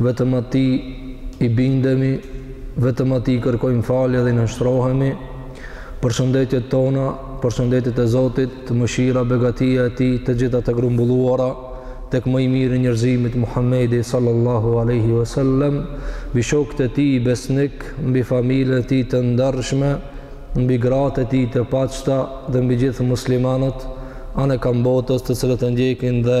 Vetëm Atij i bindemi, vetëm Atij i kërkojmë falje dhe i nënshtrohemi. Përshëndetjet tona, përshëndetjet e Zotit, mëshira, begatia e Tij, të gjitha të grumbulluara tek më i miri i njerëzimit, Muhammedi sallallahu alejhi ve sellem, mbi shokët e tij besnik, mbi familjen e tij të ndershme, mbi gratë e tij të pastra dhe mbi gjithë muslimanët anëkand botës të cilët e ndjekin dhe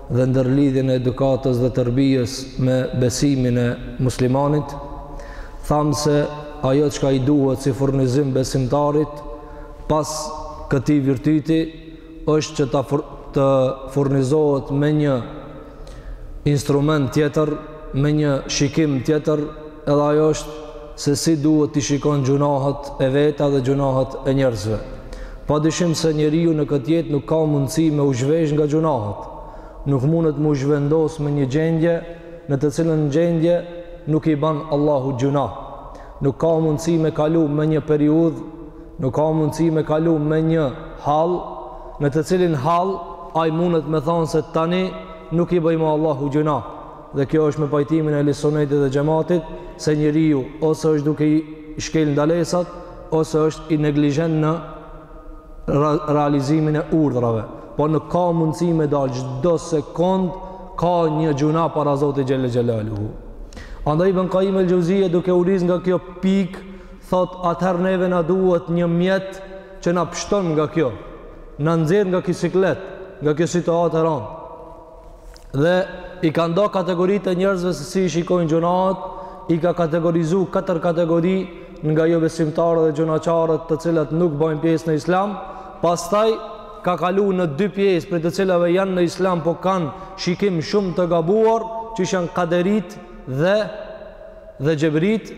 dhe ndërlidhjen e edukatës dhe terbijes me besimin e muslimanit, thamë se ajo çka i duhet si furnizim besimtarit pas këtij virtyti është që të furnizohet me një instrument tjetër, me një shikim tjetër, edhe ajo është se si duhet t'i shikon gjynahet e veta dhe gjynahet e njerëzve. Pa dyshim se njeriu në këtë jetë nuk ka mundësi me u zhvesh nga gjynahet. Nuk mundet mu zhvendos me një gjendje në të cilën gjendje nuk i ban Allahut gjynah. Nuk ka mundësi me kalu me një periudhë, nuk ka mundësi me kalu me një hal, në të cilin hal ai mundet me thanë se tani nuk i bëj më Allahut gjynah. dhe kjo është me pajtimin e Ehli Sunnetit dhe Xhematit, se njeriu ose është duke i shkel ndalesat ose është neglizhent në realizimin e urdhrave. Po nuk ka mundësi me dalë çdo sekond ka një gjynah para Zotit xhelle xhelaluhu. Andaj Ibn Kajjim el-Xheuzije duke u nis nga kjo pikë, thotë atëherë neve na duhet një mjet që na pshton nga kjo, na nxjerr nga ky siklet, nga kjo situatë e randë. dhe i ka nda kategoritë e njerëzve se si i shikojnë gjynahet, i ka kategorizu katër kategori nga jobesimtarët dhe gjynahqarët të cilët nuk bajnë pjesë në islam, pastaj ka kalu në dy pjesë prej të cilave janë në islam po kanë shikim shumë të gabuar që ishin kaderitë edhe xhebritë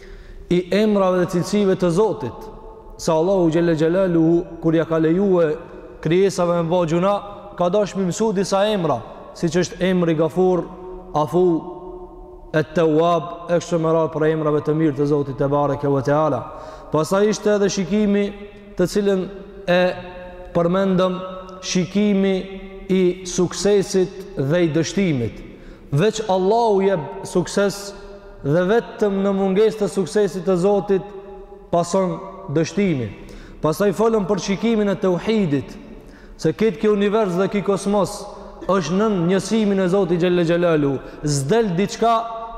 i emrave dhe cilësive të Zotit, se Allahu xhelle xhelaluhu, kur ia ka lejue krijesave me ba gjynah, ka dash mi mësu disa emra, siç është emri Gafur, Afuv, et-Teuab, e kështu me radhë prej emrave të mirë të Zotit tebareke ve teala. Pastaj ishte edhe shikimi të cilën e përmendëm shikimi i suksesit dhe i dështimit. Veç Allahu jep sukses dhe vetëm në mungesë të suksesit të Zotit pason dështimi. Pastaj folëm për shikimin e teuhidit, se këtë ky univers dhe ky kosmos është nën njësimin e Zotit xhelle xhelaluhu, s'del diçka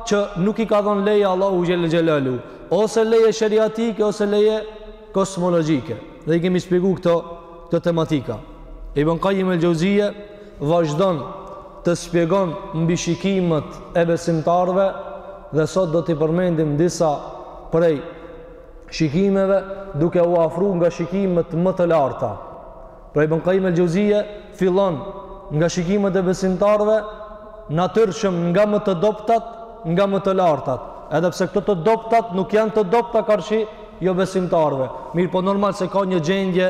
që nuk i ka dhonë leje Allahu xhelle xhelaluhu, ose leje sheriatike, ose leje kosmologjike. Dhe i kemi shpjegu këto, këto tematika. Ibn Kajjim el-Xheuzije, vazhdon të shpjegon mbi shikimet e besimtarëve dhe sot do t'i përmendim disa prej shikimeve duke u afru nga shikimet më të larta. Pra Ibn Kajim el-Xheuzije fillon nga shikimet e besimtarëve natyrshëm nga më të dobtat nga më të lartat. Edhe pse këto të dobtat nuk janë të dobta karshi jobesimtarëve. Mirëpo normal se ka një gjendje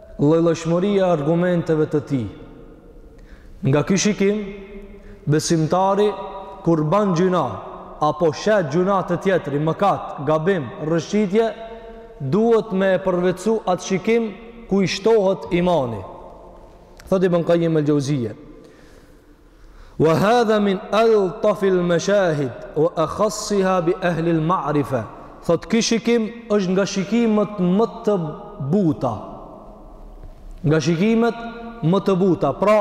Llojllojshmëria e argumenteve të tij. Nga ky shikim, besimtari kur ban gjyna apo sheh gjyna te tjetri, mëkat, gabim, rrëshqitje, duhet me e përvetësu atë shikim ku i shtohet imani. Thotë Ibn Kajim el-Xheuzije, Wa hadha min altafil mashahid wa akhassiha bi ahli al ma'rifa. Thotë ky shikim është nga shikimet më të buta. Nga shikimet më të buta. Pra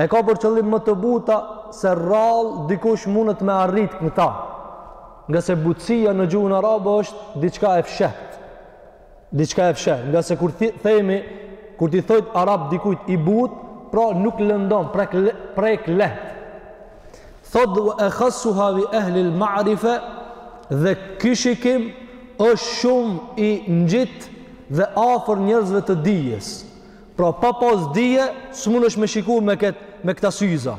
e ka për qëllim më të buta se rrallë dikush mundet me arrit këta. Ngase butësia në gjuhën arabe është diçka e fshehtë. diçka e fshehtë, ngase kur themi, kur t'i thotë arabi dikujt i butë, pra nuk lëndon, prek, le, prek lehtë. Thotë wa ekhassuha bi ehlil ma'rife dhe ky shikim është shumë i ngjit dhe afër njerëzve të dijes. Pra pa pas dije, s'munësh me shiku me, ket, me këta syza.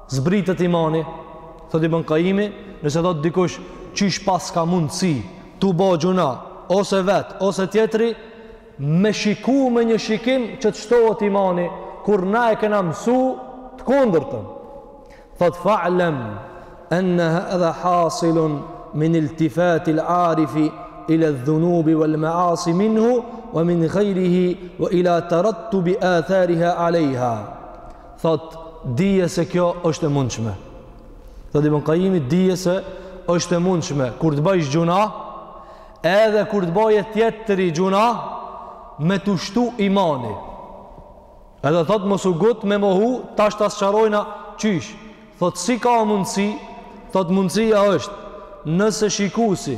Zbritet imani, thotë Ibn Kajimi, nëse thotë dikush, qysh paska mundësi, tu bo gjyna, ose vetë, ose tjetri, me shiku me një shikim që të shtohet imani, kur na e kena mësu të kundërtën. Thotë fa'lem, enne hadha hasilun min iltifatil arifi ila dhunubi wal maasi minhu wa min ghayrihi wa ila tarattubi athariha alejha. Thotë, dije se kjo është e mundshme. Thotë Ibn Kajimi dije se është e mundshme kur të bajsh gjyna, edhe kur të bajë tjetri gjyna me t'u shtu imani. Edhe thotë mos u ngut me mohu, tash ta sqarojna qysh. Thotë si ka mundësi? Thotë mundësia është nëse shikusi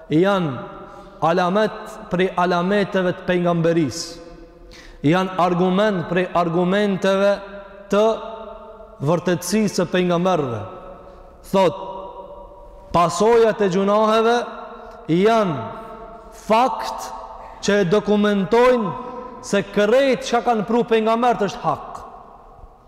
Janë alamet prej alameteve të pejgamberisë. Janë argument prej argumenteve të vërtetësisë së pejgamberëve. Thotë, pasojat e gjynaheve janë fakt që e dokumentojnë se krejt çka kanë pru pejgamberët është hak.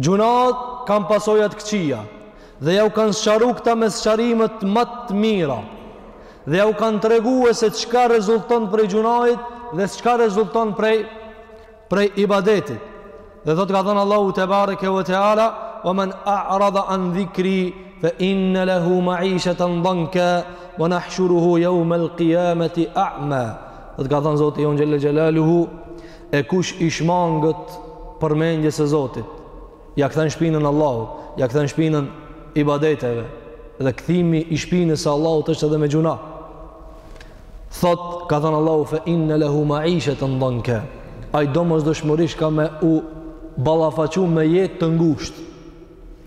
Gjunat kanë pasoja të këqija dhe jau kanë sqaru këta me sqarimet ma të mira dhe jau kanë tregue se çka rezulton prej gjunahit dhe çka rezulton prej prej ibadetit dhe thotë ka thënë Allahu tebareke ve teala ve men a'rada an dhikri fe inne lehu maisheten danke ve nahshuruhu jeumel kijameti a'ma thotë ka thënë Zoti jonë xhelle xhelaluhu E kush i shmanget përmendjes së Zotit, ja kthen shpinën Allahut, ja kthen shpinën ibadeteve. Dhe kthimi i shpinës së Allahut është edhe me gjuna. Thot, ka thënë Allahu fe inna lahu ma'ishatan danka. Ai domosdoshmërisht ka me u ballafaqu me jetë të ngushtë.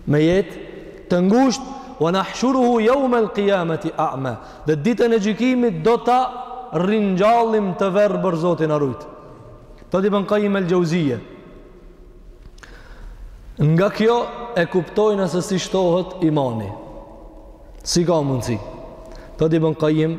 me jetë të ngushtë wa nahshuruhu yawma al-qiyamati a'ma dhe ditën e gjykimit do ta ringjallim të verbër Zoti na rujt Thot Ibn Kajim el Xheuzije nga kjo e kuptojna se si shtohet imani si ka mundësi Thot Ibn Kajim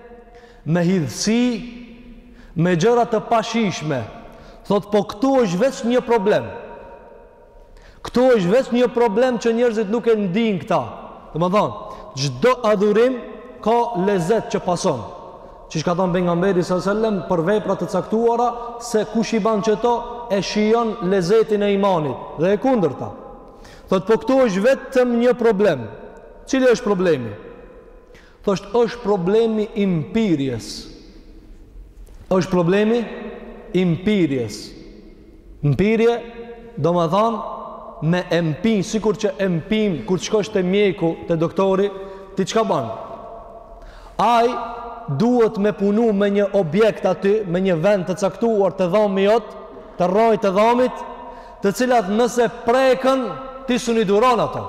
me hidhësi me gjëra të pashijshme thot po këtu është veç një problem këtu është veç një problem që njerëzit nuk e ndin këta domethonë çdo adhurim ka lezet që pason qysh ka thonë Pejgamberi së sellem për vepra të caktuara se kush i ban qëto e shijon lezetin e imanit dhe e kundërta thot po këtu është vetëm një problem cili është problemi Thot është problemi i mpirjes. Është problemi i mpirjes. Mpirje domethonë me e mpi, sikur që e mpim, kur të shkosh te mjeku, te doktori, ti çka ban? Ai duhet me punu me një objekt aty, me një vend të caktuar te dhami jot, te rrajt e dhamit, të cilat nëse preken, ti s'un i duron ato.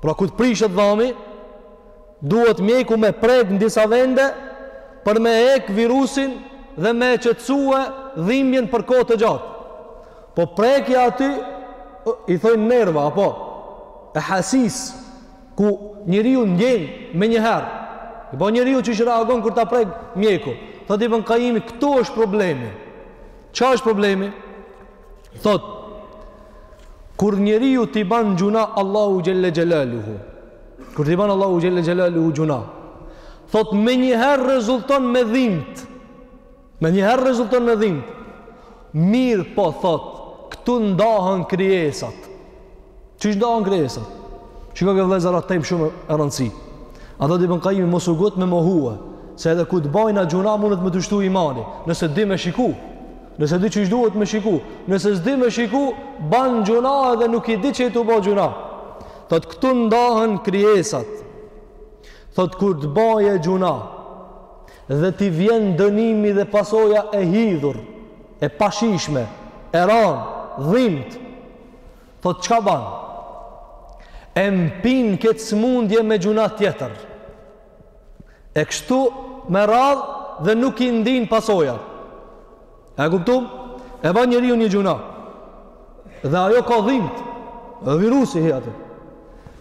Pra kur të prishet dhami, duhet mjeku me prek në disa vende për me e hek virusin dhe me e qetësue dhimbjen për kohë të gjatë. Po prekja aty, i thojnë nerva, apo, e hasis, ku njeriu ndjen menjëherë. E po njeriu qysh reagon kur ta prek mjeku. Thot Ibn Kajimi, këtu është problemi. Ça është problemi? Thot, kur njeriu t'i ban gjuna Allahut Xhelle Xhelaluhu, kur t'i ban Allahut Xhelle Xhelaluhu gjuna, thot, menjëherë rezulton me dhimt, menjëherë rezulton me dhimt, mirëpo thot, këtu ndahen krijesat, Qysh ndahen krijesat? Shiko këtë vëllezër, temë shumë me rëndësi? A thotë Ibn Kajimi mos u ngut me mohue, se edhe kur të bajna gjuna mundet me t'u shtu imani, nëse di me shiku, nëse di qysh duhet me shiku, nëse s'di me shiku, ban gjuna edhe nuk i di që je tu ba gjuna. Thot këtu ndahen krijesat. Thot kur të baje gjuna dhe t'i vjen dënimi dhe pasoja e hidhur, e pashijshme, e ranë, dhimtë. Thot çka ban? E mpin këtë smundje me gjuna tjetër. E kështu me radhë dhe nuk i ndin pasoja. E kuptu? E ban njeriu një gjuna. Dhe ajo ka dhimtë. Dhe virusi hi aty.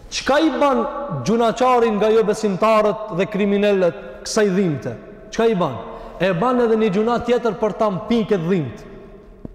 Çka i ban gjunaqari nga jo besimtarët dhe kriminelët kësaj dhimte? Çka i ban? E ban edhe një gjuna tjetër për ta mpin këtë dhimtë.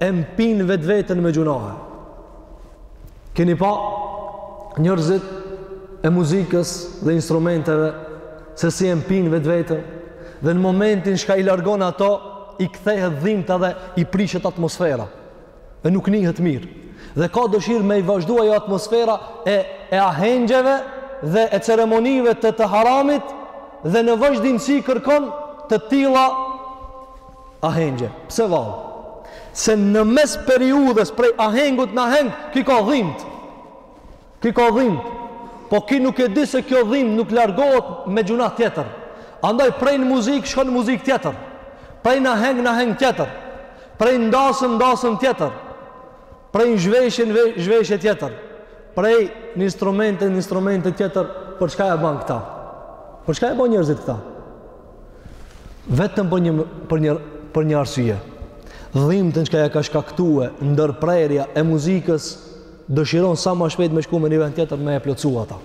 e mpin vetveten me gjunahe. Keni pa njerëzit e muzikës dhe instrumenteve se si e mpin vetveten dhe në momentin çka i largon ato i kthehet dhimta dhe i prishet atmosfera e nuk nihet mirë dhe ka dëshirë me i vazhdu ajo atmosfera e, e ahengjeve dhe e ceremonive të të haramit dhe në vazhdimësi kërkon të tilla Ahengje. Pse vallë? Se në mes periudhës prej ahengut në aheng, ky ka dhimtë. Ky ka dhimtë. Po ky nuk e di se kjo dhimtë nuk largohet me gjuna tjetër. Andaj prej në muzikë, shkon në muzikë tjetër. Prej në aheng, në aheng tjetër. Prej në dasëm, në dasëm tjetër. Prej në zhveshje, në zhveshje tjetër. Prej në instrumente, në instrumente tjetër. Për çka e ban këta? Për çka e ban njerëzit këta? Vetëm për një, për një, për një arsye. Dhimtën çka ja ka shkaktue, ndërprerja e muzikës, dëshiron sa ma shpejt me shku me një vend tjetër me e plotësu ata.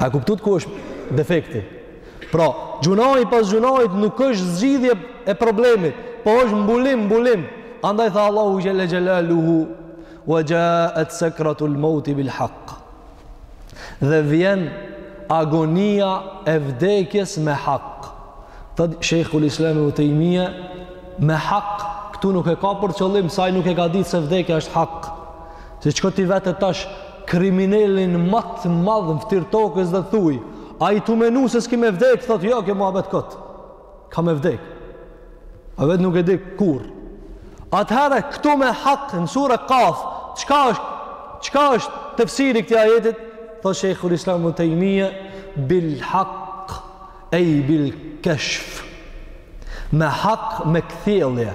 A kuptut ku është defekti? Pra, gjunahi pas gjunahit nuk është zgjidhje e problemit, po është mbulim, mbulim. Andaj tha Allahu xhele xhelaluhu, ue xhaet sekretul meuti bil hak. dhe vjen agonia e vdekjes me hak thotë shejhul islam Ibn Tejmije me hak këtu nuk e ka për qëllim se ai nuk e ka ditë se vdekja është hak se shko ti vete tash kriminelin ma të madh në fytyrë tokës dhe thuj a je tu menu se s'ki me vdekë thot jo ky muhabet kot ka me vdek a vetë nuk e di kur atëherë këtu me hak në sure Kaf çka është çka është tefsiri këtij ajetit tha shejhul islam Ibn Tejmije bil hak ej bil keshf me hak me kthjellje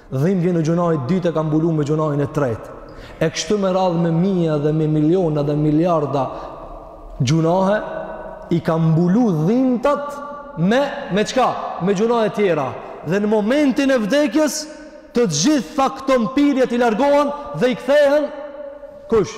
Dhimbjen e gjunahit dytë e ka mbulu me gjunahin e tretë. E kështu me radhë me mija dhe me miliona dhe miliarda gjunahe i ka mbulu dhimtat me me çka? Me gjunahe tjera. Dhe në momentin e vdekjes të gjitha këto mpirje i largohen dhe i kthehen kush?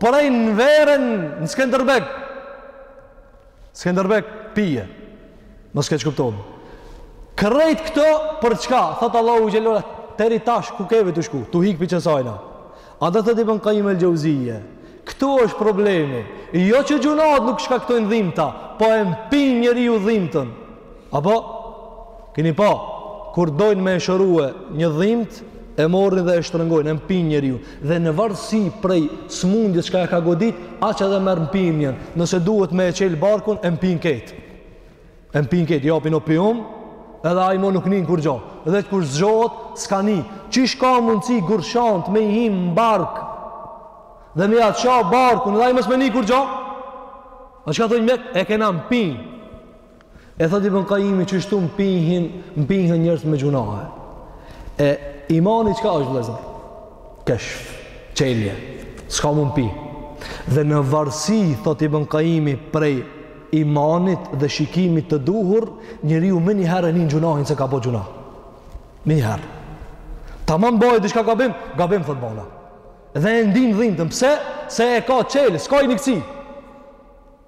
Prej në verën në Skenderbeg. Skenderbeg pije. Mos keq kupton. Krejt këto për çka? Thot Allahu xhelal, deri tash ku ke ve tu shku, tu hik pi qesajna. Andaj thot Ibn Kajim el Xhevzije. Këtu është problemi. Jo që gjunahet nuk shkaktojnë dhimta, po e mpin njeriu dhimtën. Apo, kini pa, kur dojnë me e shërue një dhimtë, e morrin dhe e shtrëngojnë, e mpin njeriu. Dhe në varësi prej smundjes çka e ka godit, aq edhe merr mpimjen, nëse duhet me e çel barkun, e mpin kejt. E mpin kejt, japin opium, edhe ai mo nuk nin kurgjo. Dhe kur zgjohet, s'ka ni. Qysh ka mundësi gërshant me i hi në bark, dhe me ja ça barkun, dhe ai mos me ni kurgjo? A çka thon mjekt, e kena mpi. E thot Ibn Kajimi qeshtu mpihen, mpihen njerëz me gjunahe. E imani çka është vllezën? Keshf, çelje, s'ka mo mpi. Dhe në varësi, thot Ibn Kajimi, prej imanit dhe shikimit të duhur, njeriu menjëherë e nin gjunahin se ka bo gjunah. Menjëherë. Tamam t'bojë diçka gabim, gabim, thot bona. Dhe e ndin dhimtën, pse? Se e ka çelë, s'ka i nikësi.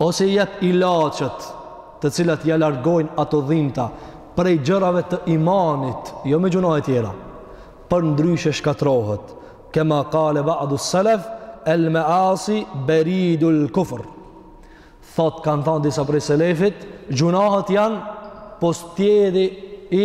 ose jep ilaçet të cilat ja largojnë ato dhimta prej gjërave të imanit, jo me gjunahe tjera, përndryshe shkatrohet, kema kale ba'du selef, el measi beridul kufr. Thot kanë thanë disa prej selefit, gjunahet janë postieri i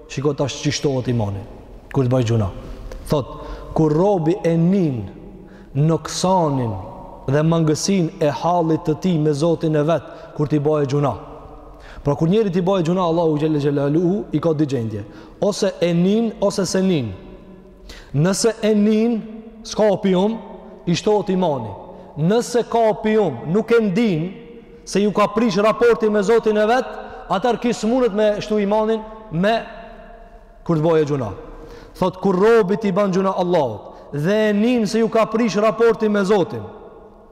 Shiko tash qysh shtohet imani, kur ti baje gjunah. Thot, kur robi e nin noksanin dhe mangësinë e halit të tij me zotin e vet, kur t'i baje gjunah. Pra kur njeri t'i baje gjunah, Allahut xhele xhelaluhu i ka dy gjendje. Ose e nin, ose s'e nin. Nëse e nin, s'ka opium, i shtohet imani. Nëse ka opium, nuk e ndin se ju ka prish raporti me Zotin e vet, atëherë ky s'munet me shtu imanin me kur të baje gjunah. Thot kur robi t'i ban gjunah Allahut dhe e nin se ju ka prish raporti me Zotin.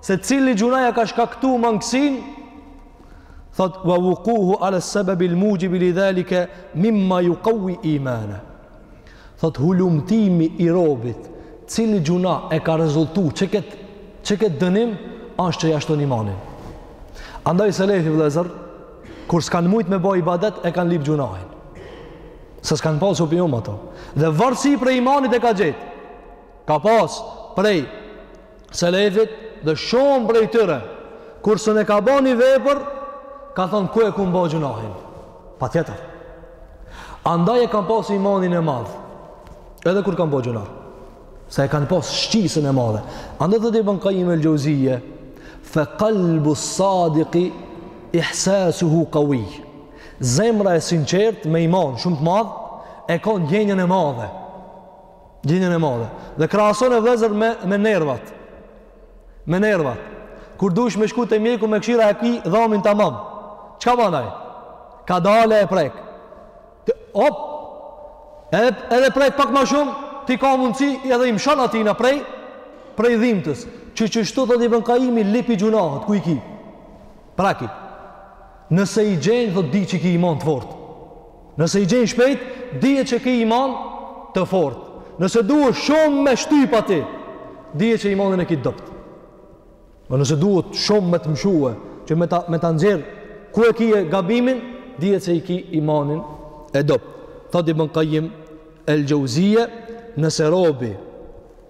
se cili gjuna ja ka shkaktu mangësin thot wa wukuhu ala sebebil mujibi lidhalike mimma jukawi imane thot hulumtimi i robit cili gjuna e ka rezultu që këtë që këtë dënim asht që ja shton imanin andaj selefi vllezër kur s'kan mujt me bo ibadet e kan lip gjunahin se s'kan pas u pjom ato dhe varësi prej imanit e ka gjet ka pas prej selefit dhe shumë prej tyre kur sun e ka bo një vepër ka thonë ku e kum bo gjunahin patjetër andaj e kan pas imanin e madh edhe kur kan bo gjunah se e kanë pas shqisën e madhe andaj thot ibn kajim el xheuzije fe kalbu sadiki ihsesuhu kawi zemra e sinqert me iman shumë të madh e ka ndjenjën e madhe Ndjenjën e madhe. Dhe krahasone vllezër me, me nervat. Me nervat. Kur dush me shku te mjeku me kshyr a e ki dhamin tamam. Çka ban ai? Kadale e prek. Op! Edhe, edhe prek pak ma shumë, ti ka mundësi edhe i mshon atina prej, prej dhimtës. Që qeshtu thot Ibn Kajimi lipi gjunahet, ku i ki? Preki. Nëse i gjen, thot di që ki iman të fortë. Nëse i gjen shpejt, dije që ki iman të fortë. Nëse duhet shumë me shtyp aty, dije që imanin e ki dobt. Po nëse duhet shumë me të mshue, që me ta me ta nxjerr ku e ke gabimin, dije se i ki imanin e dobt. Thotë Ibn Qayyim el-Jauziyje, nëse robi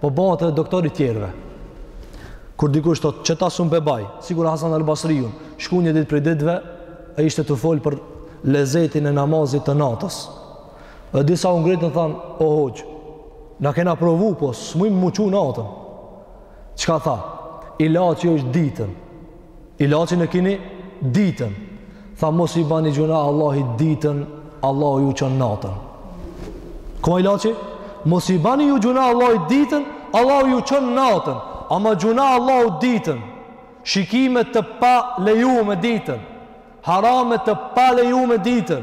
Po bahet edhe doktor i tjerëve. Kur dikush thotë qeta sun pe baj, sikur Hasan al Basriun, shku një ditë prej ditëve, ai ishte tu fol për lezetin e namazit të natës. Dhe disa u ngritën than, o hoxh, na kena provu po, s'mujmë m'u çu natën. Çka tha? Ilaçi është ditën. Ilaçin e kini ditën. Tha mos i bani gjuna Allahit ditën, Allahu ju çon natën. Ku ilaçi? Mos i bani ju gjuna Allahit ditën, Allahu ju çon natën. Ama gjuna Allahu ditën. Shikime të palejume ditën. Harame të palejume ditën.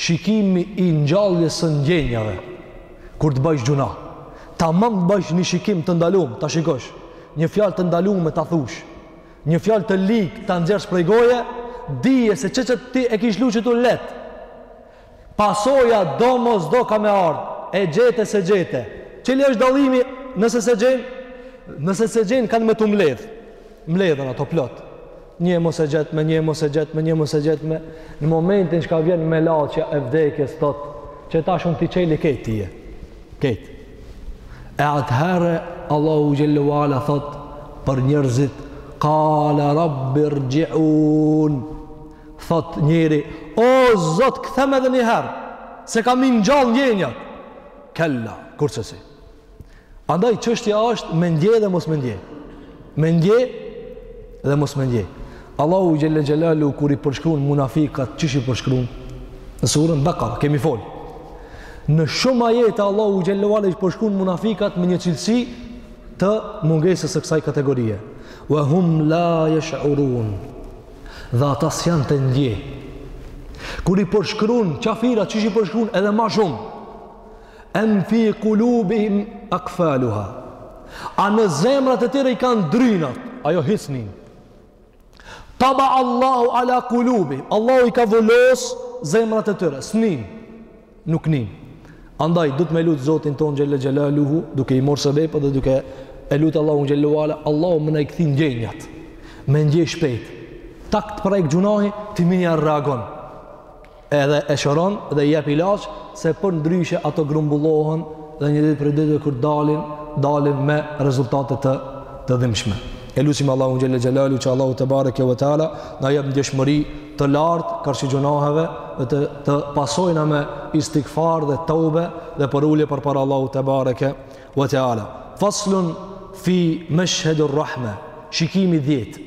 Shikimi i ngjalljes së ndjenjave kur të bajsh gjuna. Tamam të bajsh një shikim të ndalum, ta shikosh, një fjalë të ndalume ta thush, një fjalë të ligë ta nxjerrësh prej goje, dije se ç'ç'të ti e kish luçitur lehtë. Pasoja domosdo ka me ardhë, e gjete s'e gjete. Cili është dallimi nëse s'e gjen? Nëse s'e gjen kanë me tu mbledh. Mbledhen ato plot. Nje mos e gjet me nje mos e gjet me nje mos e gjet me në momentin çka vjen melaqja e vdekjes thot që tash un t'i çeli kejt ti kejt e atëherë Allahu xhelle ue ala thot për njerëzit qala rabbi rji'un thot njeri o zot kthem edhe një herë se kam i ngjall ndjenjat kella kurrsesi Andaj çështja është me ndje dhe mos me ndje. Me ndje dhe mos me ndje. Allahu xhelle xhelalu kur i përshkruan munafikat, qysh i përshkruan? Në surën Bakara kemi fol. Në shumë ajete Allahu xhelle xhelalu i përshkruan munafikat me një cilësi të mungesës së kësaj kategorie. Wa hum la yash'urun. Dhe ata s'janë tu ndje. Kur i përshkruan qafirat, qysh i përshkruan edhe ma shumë? Em fi kulubihim akfaluha. A në zemrat e tyre i kanë drynat, ajo hiç s'nin. Taba Allahu ala kulubi. Allahu i ka vulos zemrat e tyre, s'nin. Nuk nin. Andaj duhet me lut Zotin ton Xhella Xhelaluhu, duke i marrë sebep dhe duke e lut Allahun Xhelle ue ala, Allahu me na i kthy ndjenjat. Me ndjej shpejt. Tak t'prek gjunahi, ti menjëher reagon. Edhe e shëron dhe i jep ilaç se përndryshe ato grumbullohen dhe një ditë prej ditëve kur dalin, dalin me rezultate të të dhimbshme. E lusim Allahun xhelle xhelalu që Allahu tebareke ve teala na jap ndjeshmëri të lartë karshi gjunaheve dhe të, të pasojna me istigfar dhe taube dhe përulje përpara Allahu tebareke ve teala. Faslun fi meshhedir rahme, shikimi i dhjetë.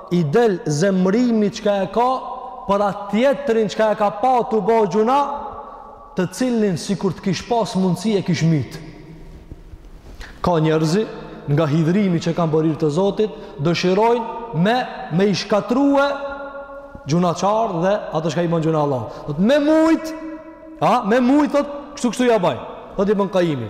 i del zemrimi çka e ka për atë tjetrin çka e ka pa tu bo gjunah të cilin sikur të kish pas mundësi e kish myt ka njerëz nga hidhrimi që kanë për hir të Zotit, dëshirojnë me, me i shkatrue gjunahqarët dhe ata çka i bajn gjunah Allahut. Thot, me mujt, a, me mujt, thot, kështu kështu ja baj. Thot Ibn Kajimi.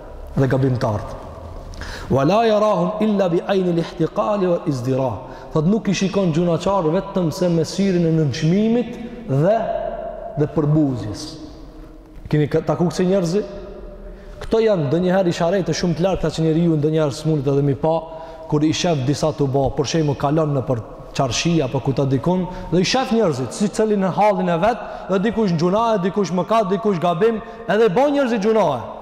dhe gabimtarët. Wa la yarahum illa bi ayn al-ihtiqar wal izdira. Thot nuk i shikon gjunahqart vetëm se me syrin e nënçmimit dhe dhe përbuzjes. Keni taku kësi njerëz? Këto janë ndonjëherë isharete shumë të larta që njeriu ndonjëherë s'munet edhe m'i pa kur i shef disa tu bo, për shembull kalon nëpër çarshi apo ku ta dikun dhe i shef njerëzit secili në hallin e vet dhe dikush gjunahe, dikush mëkat, dikush gabim, edhe bojn njerëzit gjunahe.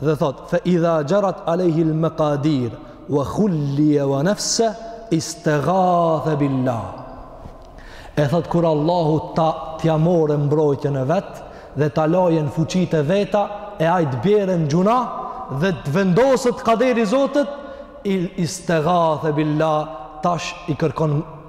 Dhe thotë, fe idha xherat alejhi el mekadir, wa khullije wa nefse, istegathe billah. E thotë, kur Allahu ta t'ja morrë mbrojtjen e vet, dhe ta laje n'fuqitë e veta, e aj të bjerë n'gjunah, dhe të vendoset kaderi i Zotit, istegathe billah, tash i kërkon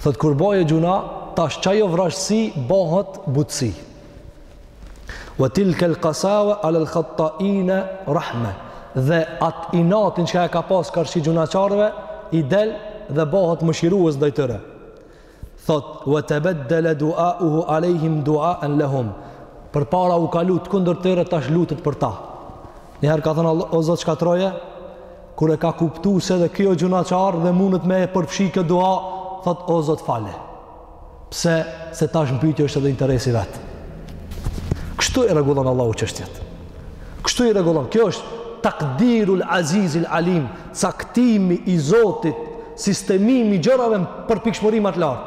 Thot kur bëje gjuna, tash qajo vrazhdësi bëhet butësi. Wa tilka al-qasawa ala al-khata'ina rahma. Dhe at inatin që e ka pas karshi gjunahqarëve i del dhe bëhet mëshirues ndaj tyre. Thot wa tabaddala du'a'uhu alehim du'a'an lahum. Përpara u ka lut kundër tyre tash lutet për ta. Një herë ka thënë o Zot shkatrroje. Kur e ka kuptu se dhe ky o gjunahqar dhe mundet me e përfshi kjo dua, thot o zot fale. Pse se tash n'pytje është edhe interesi i vet. Kështu i rregullon Allahu çështjet. Kështu i rregullon. Kjo është takdirul azizil alim, caktimi i zotit, sistemimi i gjërave përpikshmëri ma t'lartë.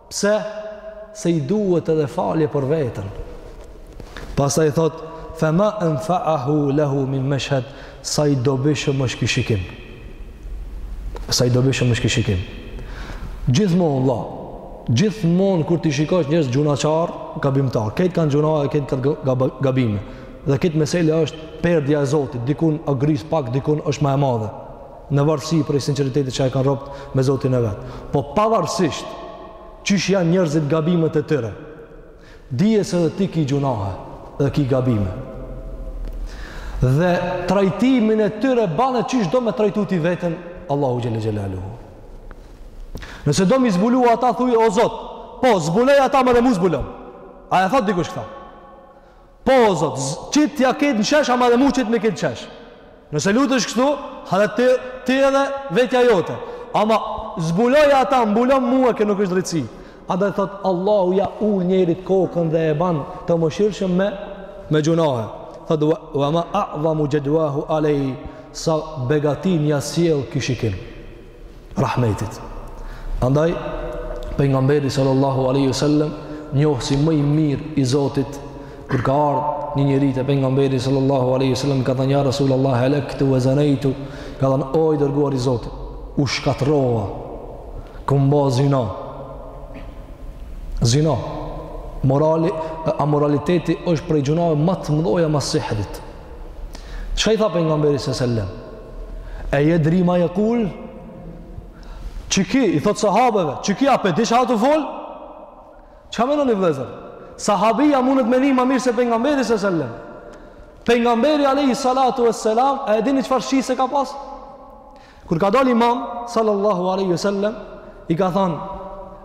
Pse? Se i duhet edhe falje për veten. Pastaj thotë, "Fema anfa'ahu lahu min mashhad", sa i dobishëm është ky shikim. Sa i dobishëm është ky shikim. Gjithmonë vëlla, gjithmonë kur t'i shikosh njerëz gjunahqarë, gabimtarë, kejt kanë gjuna e kejt kanë gabime. Dhe kejt meselja është perdja e Zotit, dikun o grisë pak, dikun është ma e madhe. në varësi prej sinqeritetit që e kanë robt me Zotin e vet. Po pavarësisht qysh janë njerëzit gabimet e tyre, dije se dhe ti ki gjunahe dhe ki gabime. Dhe trajtimin e tyre bane qysh do me t'trajtu ty veten Allahu Xhele Xhelaluhu. Nëse do m'i zbulu ata thuj o Zot, po zbuloj ata ama edhe mu zbulom. A e thot dikush këta? Po o Zot, qitja kejt në shesh, ama edhe mu qitmi kejt në shesh. Nëse lutesh kështu, edhe ti, ti edhe vetja jote. Ama zbuloj ata, mbulom mua, kjo nuk është drejtësi. Andaj thot Allahu ja ul njerit kokën dhe e ban të mëshirshëm me me gjunahe. Thot wa ma a'zamu jadwahu alay sa begatin ja sjell ky shikim. Rahmetit. Andaj, Pejgamberi sallallahu aleyhi ve sellem, njohësi ma i mirë i Zotit, kur ka ardhë një njeri te Pejgamberi sallallahu aleyhi ve sellem, ka than ja Rasul Allah helektu ve zenejtu, ka than o i dërguar i Zotit, u shkatrrova, kum ba zina, zina, morali, amoraliteti është prej gjunahve ma t'mdhoja mas sihrit. Çka i tha Pejgamberi sallallahu aleyhi ve sellem? E jedri ma jekul, qyky, i thot sahabeve, qyky, a pe di ça tu fol? Çka menoni vllezër? Sahabi a mundet me ni ma mirë se Pejgamberi se sellem. Pejgamberi alejhi salatu ve selam, a e dini çfarë shqise ka pas? Kur ka dal imam, sallallahu aleyhi sellem, i ka than,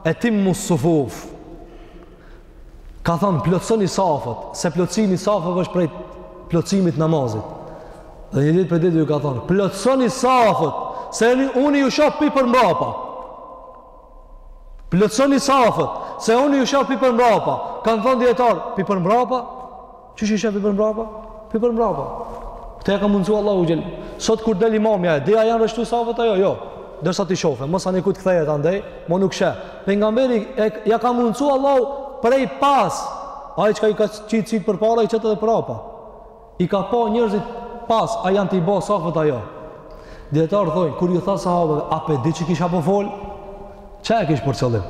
etimmu sufuf, Ka thënë plotësoni safët, se plotësimi i safëve është prej plotësimit t'namazit. Dhe një ditë për ditë ju ka thënë, plotësoni safët, se unë ju shoh pi përmbrapa. Plotësoni safët, se unë ju shoh pi përmbrapa. Kanë thënë dijetarët, pi përmbrapa? Qysh i shef pi përmbrapa? Pi përmbrapa. Këtë ia ka mundësu Allahu xhelle. Sot kur del imami, e di a janë rreshtu safët a jo, jo. Derisa t'i shohe, masanej kur të kthehet andej, mo nuk sheh. Pejgamberit, e, ia ka mundësu Allahu prej pas. Ai çka i ka qitë qitë përpara, i qet edhe prapa. I ka pa njerëzit pas, a janë tu i ba safët a jo. Dijetarët thojnë, kur ju tha sahabëve, a p'e dini kujt jam po fol? Ça e kish për qëllim?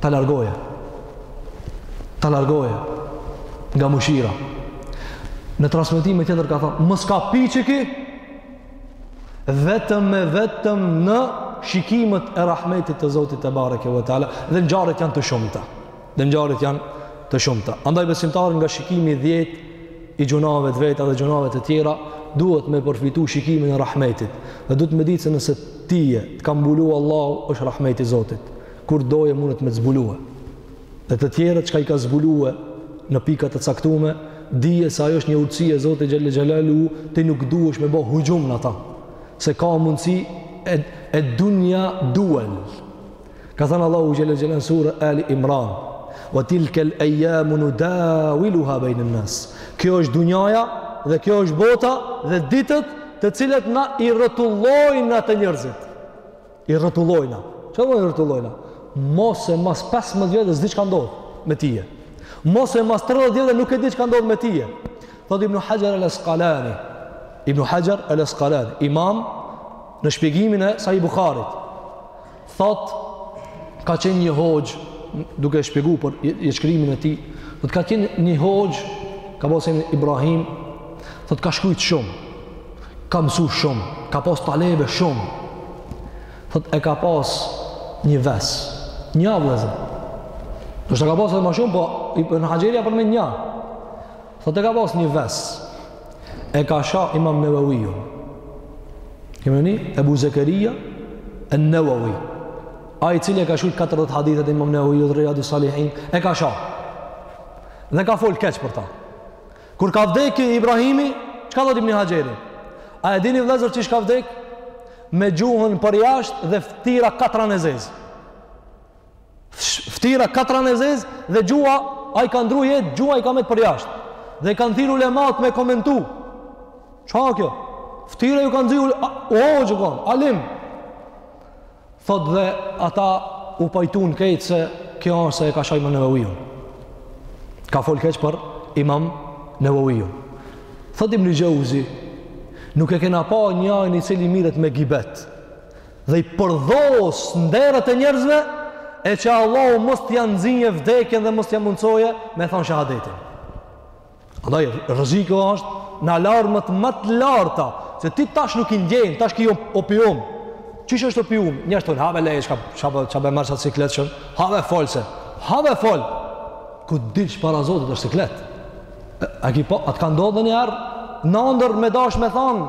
Ta largoje. Ta largoje. Nga mëshira. Në transmetim tjetër ka thonë, mos shiko, shiqo, vetëm me vetëm në shikimet e rahmetit të Zotit tebareke ve teala, dhe ngjarjet janë të shumta. Dhe ngjarjet janë të shumta. Andaj besimtari nga shikimi i dhjetë i gjynahve të veta dhe gjynahve të tjera duhet me përfitu shikimin e rahmetit. Dhe duhet me ditë se nëse tije të ka mbulu Allahu është rahmeti i Zotit. Kur doje mundet me t'zbulue. Dhe të tjerët çka i ka zbulue në pika të caktume, dije se ajo është një urtësi e Zotit xhel-le xhelaluhu, ti nuk duhesh me bo huxhum në ata. Se ka mundësi e, e dunja duvel. Ka thënë Allahu xhel-le xhelaluhu në suren Ali Imran, wa tilkel ejamu nudawiluha bejnen-nas. Kjo është dunjaja dhe kjo është bota dhe ditët të cilat na i rrotullojmë te njerëzit. I rrotullojmë. Çka do me i rrotullojmë? Mos e mas 15 vjetëve s'di çka ndodh me tije. Mos e mas 30 vjetëve nuk e di çka ndodh me tije. Thotë Ibn Hajar el Eskalani, Ibn Hajar el Eskalani, imam në shpjegimin e Sahih Bukharit, Thotë, ka qenë një hoxhë, duke e shpjegu për jetëshkrimin e tij, thotë, ka qenë një hoxhë, ka pas emën Ibrahim, thotë, ka shkrujt shumë, ka mësu shumë, ka pas talebe shumë, thotë, e ka pas një ves, nja vllezën, ndoshta ka pas e ma shumë, po Ibën Haxherja përmen nja, Thotë e ka pas një ves, e ka sha imam Nevewiun. Keni ni, Ebu Zekeria en-Nevewi. Ai i cili e ka shkrujt 40 hadithet imam Nevewiu dhe Rijadus-Salihin, e ka sha. Dhe ka fol keq për ta. Kur ka vdekë Ibrahimi, çka thotë Ibni Haxheri? A e dini vllezër qysh ka vdekë? Me gjuhën përjashtë dhe ftira katran e zezë. Ftyra katran e zezë dhe gjuha a i ka ndru jetë, gjuha i ka met përjashtë. Dhe i kanë thirr ulematë me komentu. Qa kjo? Ftyra ju ka nxi, o, o, që kanë, alim. Thot dhe ata u pajtun krejt se kjo është se e ka sha imam Neveviun. Ka folë keq për imam Neveviun. Thot Ibn Xhevzi, nuk e kena pa njanin i cili mirret me gibet. dhe i përdhos nderët e njerëzve e që Allahu mos t'ja nxinje vdekjen dhe mos t'ja mundësoje me thonë shahadetin. Andaj, rreziku është në alarmet më të larta, se ti tash nuk i ndjen, tash ki opium. Qysh është opium? Njerës të në have lejë, shka, shka, shka be merr siklet shumë, have folëse, have folë. Kur dilsh para Zotit është siklet? A ki po, a t'ka ndodh ndonjëherë, n'andërr me dasht me thonë,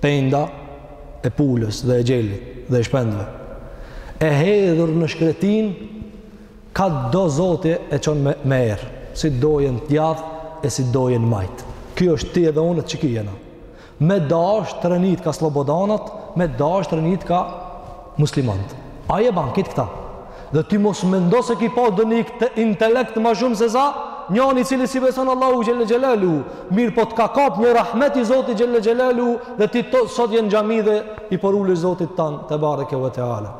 Penda e pulës dhe e gjelit dhe e shpendëve. E hedhur në shkretinë, ka do Zoti e çon me, me erë, si doje n'të djathtë e si doje n'majtë. Kjo është ti edhe unë që kijena. Me dasht të renit ka Slobodanat, me dasht të renit ka muslimant. Ai e ban, kitë këta. Dhe ti mos mendo se ki pas ndonjë intelekt ma shumë se sa, njani i cili s'i beson Allahut Xhelle Xhelaluhu, mirëpo të ka kap një rahmet i Zotit Xhelle Xhelaluhu, dhe ti sot je në xhami dhe i përulur Zotit tonë, tebareke ve teala.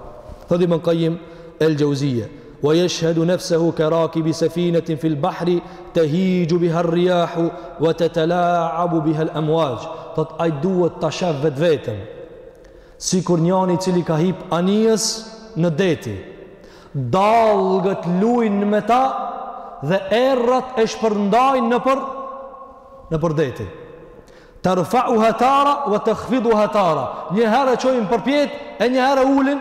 Thot Ibn Kajim el Xhevzije, wa yashhadu nafsahu ka rakibi safinatin fil bahri tahiju biha ar-riyah wa tatala'abu biha al-amwaj thot ai duhet ta shef vetveten Sikur njani i cili ka hip anijes në deti. Dallgët lujnë me ta dhe erat e shpërndajnë nëpër nëpër deti. Terfauha tara ve tekhfiduha tara. Një herë e çojnë përpjetë e një herë e ulin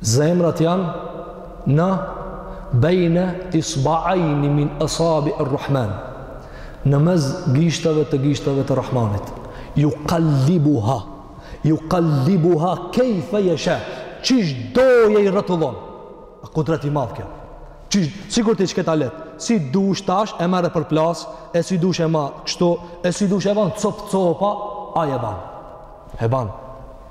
Zemrat janë në bejne isbaajni min asabi err-rrahman. Në mez gishtave të gishtave të rrahmanit. Jukallibuha. Jukallibuha kejfe jesha. Qysh doje i rrotullon. A kudret i madh kjo. Qysh, sikur ti qketa letër. Si dush tash e merr e përplas. E si dush e ma kështu. E si dush e ban cop copa. A e ban. E ban.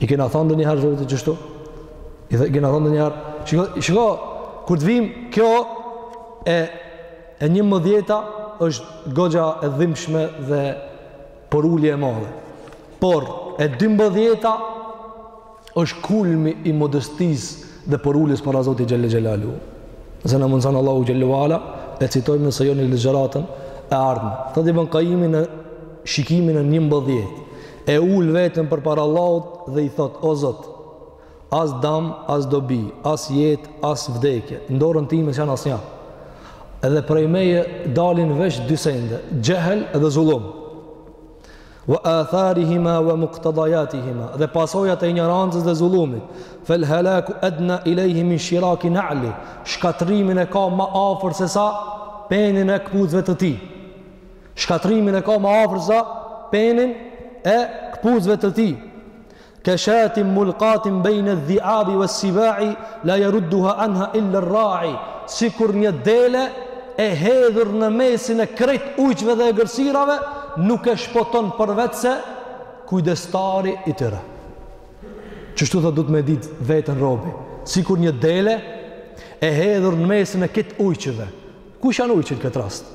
I kena thonë ndonjëherë Zotit qështu? I kena thonë ndonjëherë? Shiko, shiko, kur të vim, kjo e, e njëmbëdhjeta është goxha e dhimshme dhe përulje e madhe. Por, e dymbëdhjeta është kulmi i modestisë dhe përuljes para Zotit xhelle xhelaluhu. Nëse na mundëson Allahu xhelle ve ala, e citojmë nëse jo në ligjëratën e ardhme. Thot Ibn Kajimi shikimin e njëmbëdhjetë. E ul veten përpara Allahut dhe i thotë, O Zot, as dam, as dobi, as jetë, as vdekje, në dorën time s'janë asnja. Edhe prej meje dalin veç dy sende, xhehël dhe zullum. Wa atharihima wa muqtadayatihima. Dhe pasojat e injorancës dhe zullumit. Fal halaku adna ilayhi min shiraki na'li. Shkatrimin e ka ma afër se sa penin e këpucëve të tij. Shkatrimin e ka ma afër sa penin e këpucëve të tij. Ka shatin mulqatin bayna dhi'abi wa siba'i, la yarudduha anha illa ra'i, sikur një dele e hedhur në mesin e krejt ujqve dhe egërsirave, nuk e shpoton përveç se kujdestari i tyre. Qështu thotë duhet me e ditë veten robi, sikur një dele e hedhur në mesin e krejt ujqve. Kush janë ujqit në këtë rast?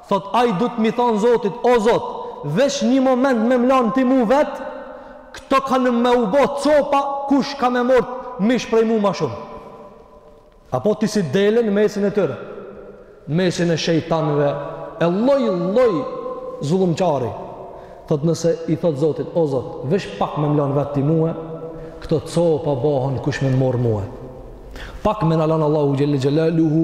Thotë ai duhet me i thanë Zotit, o Zot, veç nji moment me m'lanë ti mu vet, këto kanë me u bo copa kush ka me marrë mish prej mu ma shumë. Apo ti si dele në mesin e tyre, në mesin e shejtanëve, e lloj lloj zullumqari. Thotë nëse i thotë Zotit, o Zot, veç pak me m'lanë vet ti mue, këto copa bohën kush me marrë mue. Pak me na lanë Allahu xhelle xhelaluhu,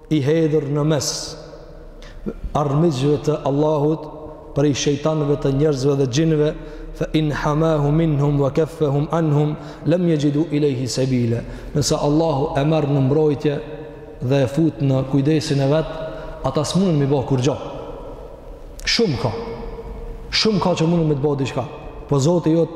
i hedhur në mes armiqve të Allahut prej shejtanëve të njerëzve dhe xhinëve fa in hamahu minhum wa kaffahum anhum lam yajidu ilayhi sabila nëse Allahu e merr në mbrojtje dhe e fut në kujdesin e vet ata s'mundën me i bo kurgjo shumë ka shumë ka që mundën me të bo diçka po Zoti jot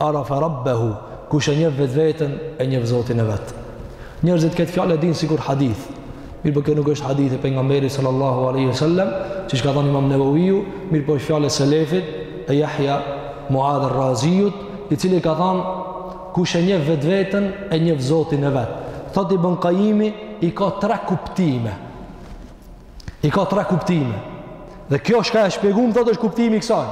Arafa rabbehu, kush e njeh vetveten e njeh Zotin e vet. Njerëzit këtë fjalë e dinë sikur hadith. Mirëpo kjo nuk është hadith i pejgamberit sallallahu alaihi wasallam, siç ka thanë Imam Nevawiu, mirëpo është fjalë e selefit e Yahya Muad al-Raziut, i cili ka thanë kush e njeh vetveten e njeh Zotin e vet. Thotë Ibn Qayimi i ka tre kuptime. i ka tre kuptime. Dhe kjo çka e shpjegum thot është kuptimi i kësaj.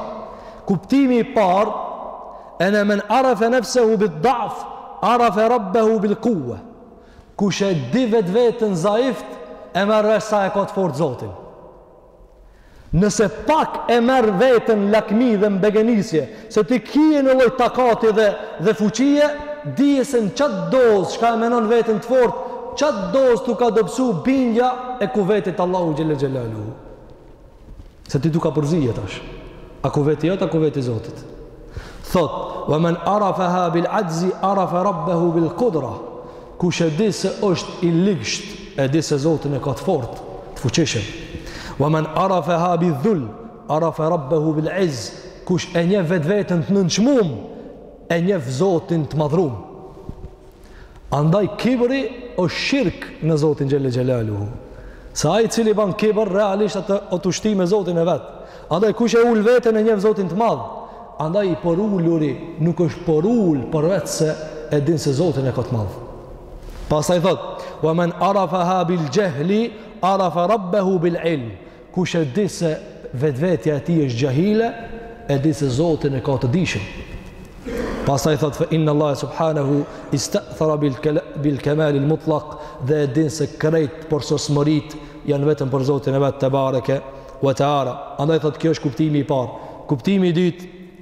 Kuptimi i parë anna man arafa nafsahu bid da'f, arafa rabbahu bil quwwa. Kush e di vetveten zaift, e merr vesh sa e ka të fort zotin. Nëse pak e merr veten lakmi dhe mbegenisje, Se ti ki një lloj takati dhe dhe fuqie, dije se në qat dozë çka e menon veten të fortë, qat dozë t'u ka dobësu bindja e kuvetit t'Allahut xhelle xhelaluhu. Se ty t'u ka përzie tash. A kuveti jot, a kuveti i Zotit. Thot, "Wa man arafaha bil ajzi arafa rabbahu bil qudra." Kush e di se është i ligsht, e di se Zotin e ka të fortë, të fuqishëm. "Wa man arafaha bi dhul Arafa rabbehu bil izz, kush e njeh vetveten të nënçmum, e njeh Zotin të madhrum. Andaj kibri është shirk në Zotin xhelle xhelaluhu. Se ai i cili ban kibër realisht o tu u shti me Zotin e vet. Andaj kush e ul veten e njeh Zotin të madh. Andaj i përuluri nuk është përul përveç se e din se Zotin e ka të madh. Pastaj thot: "Wa man arafaha bil jahli arafa rabbahu bil ilm." Kush e di se vetvetja e tij është xhahile, e di se Zotin e ka të dijshëm. Pastaj thot fa inna Allah subhanahu ista'thara bil bil kamal al mutlaq dhe e din se krejt përsosmëritë janë vetëm për Zotin e vet tebareke we taala. Andaj thot kjo është kuptimi i parë. Kuptimi i dytë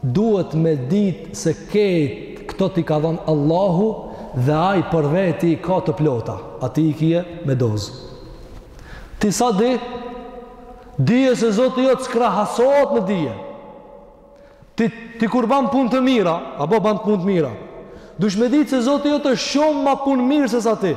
Duhet me ditë se krejt këto t'i ka dhanë Allahu dhe ai për veti i ka të plota, a ti i kije me dozë. Ti sa di, dije se Zoti jot s'krahasohet në dije. Ti, ti kur ban punë të mira, apo ban punë të mira, dush me ditë se Zoti jot është shumë ma punëmirë sesa ti.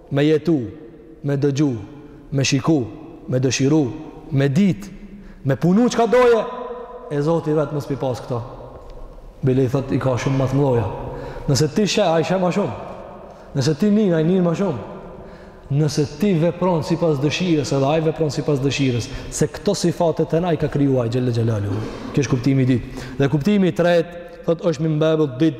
Me jetu, me dëgju, me shiku, me dëshiru, me dit, me punu çka doje, e Zoti vetë mos m'i pas këto. Bile i thot i ka shumë ma të mdhoja. Nëse ti sheh, ai sheh ma shumë. Nëse ti nin, ai nin ma shumë. Nëse ti vepron sipas dëshirës, edhe ai vepron sipas dëshirës, se këto sifate te na i ka kriju ai xhelle xhelaluhu. Ky është kuptimi i ditë. Dhe kuptimi i tretë, thot është min babil didd,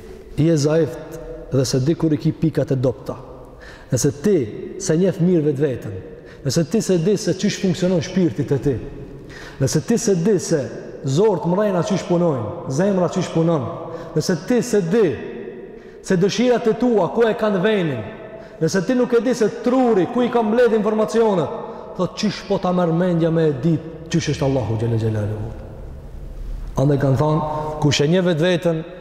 Je zaif dhe s'e di ku i ki pikat e dobëta. Nëse ti s'e njef mirë vetveten, nëse ti s'e di se çish funksionon shpirti te ti, nëse ti s'e di se zorrët mrena çish punojnë, zemra çish punon, nëse ti s'e di se dëshirat e tua ku e kanë venin, nëse ti nuk e di se truri ku i ka mbledh informacionet, thotë çish po ta merr mendja me e ditë çish është Allahu xhelle xhelaluhu. Andaj kanë thanë kush e njeh vetveten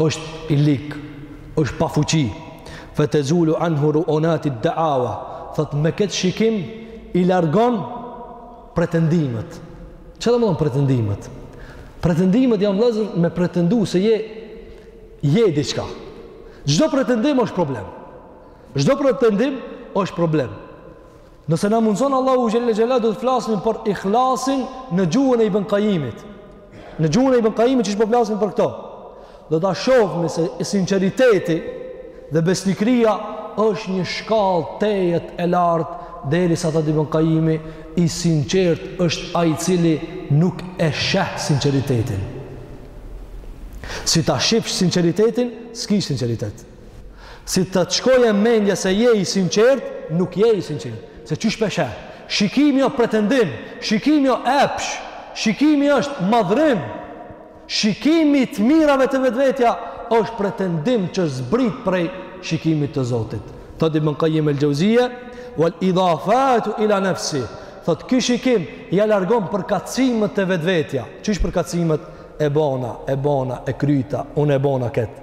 është i lig, është pa fuqi. Fa tazulu anhu ru'unat ad-da'awa. Thot me këtë shikim i largon pretendimet. Çka domethonë pretendimet? Pretendimet janë vëllazër me pretendu se je je diçka. Çdo pretendim është problem. Çdo pretendim është problem. Nëse na mundson Allahu xhelle xhela do të flasim për ihlasin në gjuhën e Ibn Qayyimit. Në gjuhën e Ibn Qayyimit që po flasim për këto. Do ta shohim se sinqeriteti dhe besnikëria është një shkallë tejet e lartë derisa te Ibn Qayyimi i sinqert është ai i cili nuk e sheh sinqeritetin. Si ta shifsh sinqeritetin, s'ki sinqeritet. Si të të shkojë mendja se je i sinqert, nuk je i sinqert. Se çish pe sheh, shikimi o pretendim, shikimi o epsh, shikimi është madhrim, shikimi i të mirave të vetvetja është pretendim që zbrit prej shikimit të Zotit. Thotë Ibn Kajim el Xheuzije, wal idhafatu ila nafsi thot ky shikim ja largon përkatësimet te vetvetja çish përkatësimet e bona e bona e kryta unë e bona kët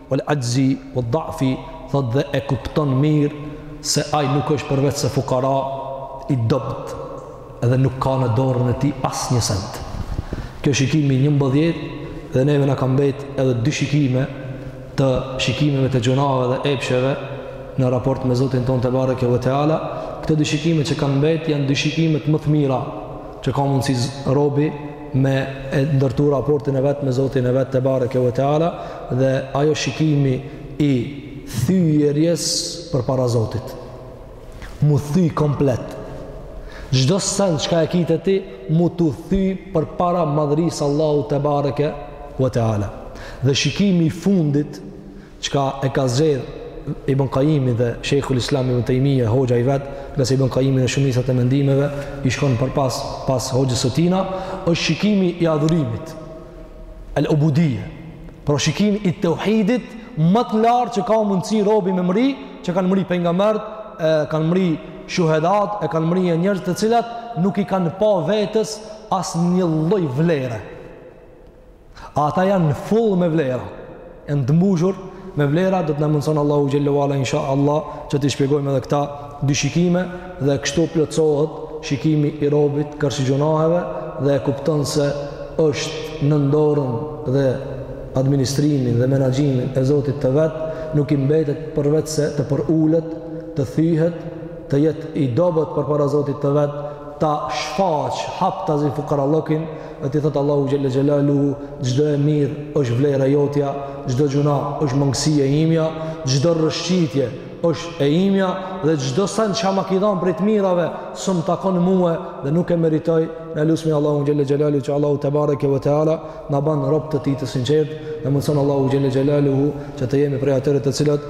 Wal ajzi wad da'fi thotë dhe e kupton mirë se ai nuk është përveç se fukara i dobët edhe nuk ka në dorën e tij asnjë cent. Ky o shikimi 11 dhe neve na ka mbet edhe dy shikime të shikimeve të gjunaheve dhe epsheve në raport me Zotin ton tebareke ve teala. Këto dy shikime që kanë mbet janë dy shikimet më të mira që ka mundësi robi me e ndërtu raportin e vet me Zotin e vet tebareke ve teala dhe ai o shikimi i thyjerjes përpara Zotit mu thy komplet çdo sen çka e ki te ti mu t'u thy përpara madhërisë Allahut tebareke ve teala dhe shikimi i fundit çka e ka zgjedh Ibn Qayimi dhe Sheikhul Islam Ibn Taymiyah hoxha i vet, ngase Ibn Qayimi në shumicën e mendimeve i shkon përpas pas hoxhës së tij, është shikimi i adhurimit. El Ubudiyya. Por shikimi i teuhidit ma të lartë që ka mundësi robi me mri, që kanë mri pejgamberët, e kanë mri shuhedat, e kanë mri njerëz të cilat nuk i kanë pa vetes asnjë lloj vlere. Ata janë full me vlera, janë të mbushur me vlera, do të na mundëson Allahu xhelle ve ala, insha Allah, që t'i shpjegojmë edhe këta dy shikime, dhe kështu plotësohet shikimi i robit karshi gjunaheve, dhe e kupton se është nën dorën dhe administrimin dhe menaxhimin e Zotit të vet, nuk i mbetet përveç se të përulet, të thyhet, të jetë i dobët përpara Zotit të vet, ta shfaq haptazi fukarallëkin, dhe t'i thot Allahut xhelle xhelaluhu çdo e mirë është vlera e jotja çdo gjunah është mangësi e imja çdo rrëshqitje është e imja dhe çdo sen çka ma ki dhon prej të mirave s'um takon mua dhe nuk e meritoj ne e lusmi Allahun xhelle xhelaluhu që Allahu tebareke ve teala na ban rob të tij të sinqert na mundson Allahu xhelle xhelaluhu që të jemi prej atyre të cilët